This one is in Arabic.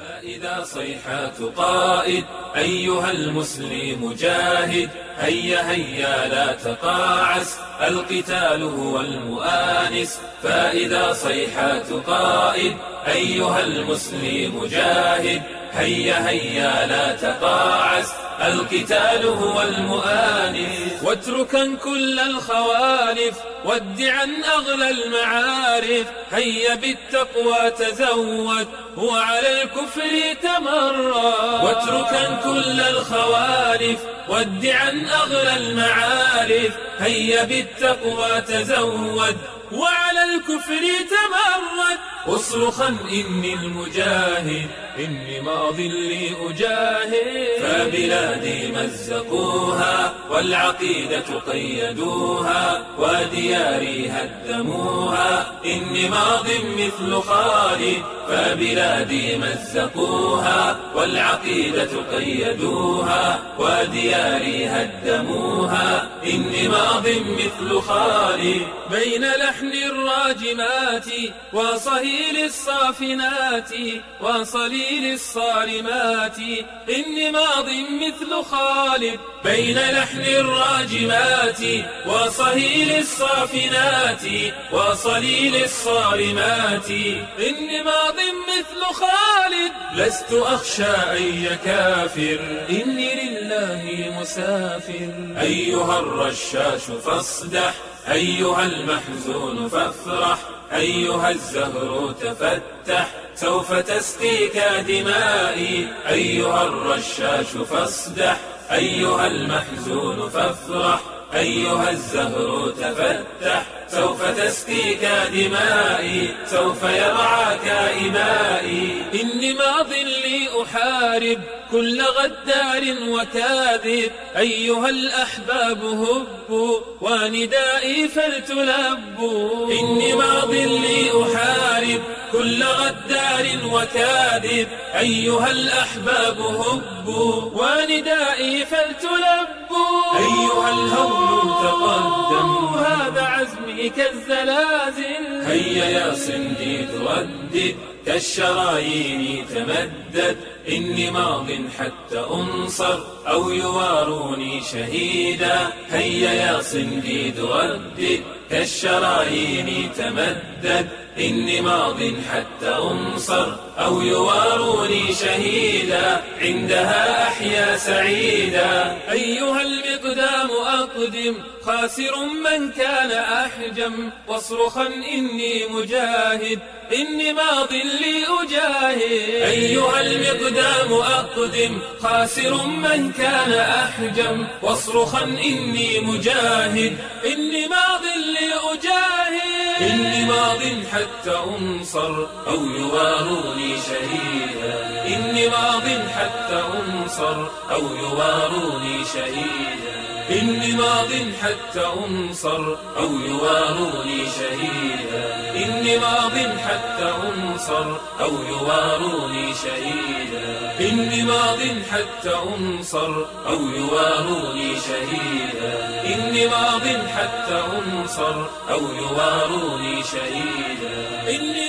فإذا صيحات قائد أيها المسلم جاهد. هيا هيا لا تقاعس القتال هو المؤانس. فإذا صيحات قائد أيها المسلم جاهد. هيا هيا لا تقاعس القتال هو المؤانس. واتركا كل الخوالف ودعا أغلى المعارف. هيا بالتقوى تزود وعلى الكفر تمرد. واتركا كل الخوالف ودعا أغلى المعارف هيا بالتقوى تزود. وعلى الكفر تمرد. اصرخا إني المجاهد إني ماض لي أجاهد. فبلادي مزقوها والعقيدة قيدوها ودياري هدموها. إني ماض مثل خالد فبلادي مزقوها والعقيدة قيدوها ودياري هدموها. إني ماض مثل خالد بين لحن الراجمات وصهيل الصافنات وصليل الصارمات. إني ماض مثل خالد بين لحن الراجمات وصهيل الصافنات وصليل الصارمات. إني ماض مثل خالد لست أخشى أي كافر إني لله مسافر. أيها الرشاش فاصدح أيها المحزون فافرح أيها الزهر تفتح سوف تسقيك دمائي. أيها الرشاش فاصدح أيها المحزون فافرح أيها الزهر تفتح سوف تسقيك دمائي سوف يرعاك إمائي. إني ماض لي أحارب كل غدار وكاذب. أيها الأحباب هبوا وندائي فلتلبوا. إني ماض لي أحارب كل غدار وكاذب. أيها الأحباب هبوا وندائي فلتلبوا. أيها الهول تقدم هذا عزمي كالزلازل هيا يا صندي تردد كالشرايين تمدد. إني ماض حتى أنصر أو يواروني شهيدا. هيا يا صندي تردد كالشرايين تمدد. إني ماض حتى أنصر أو يواروني شهيدا عندها أحيا سعيدا. أيها المقدام أقدم خاسر من كان أحجم. واصرخا إني مجاهد إني ماض لي أجاهد أيها المقدام أقدم خاسر من كان أحجم. واصرخا إني مجاهد إني ماض لي أجاهد إني ماض حتى أنصر أو يواروني شهيدا. إني ماض حتى أنصر أو يواروني شهيدا. إني ماض حتى أنصر أو يواروني شهيدا. إني ماض حتى أنصر أو يواروني شهيدا. إني ماض حتى أنصر أو يواروني شهيدا. إني ماض حتى أنصر أو يواروني شهيدا. إني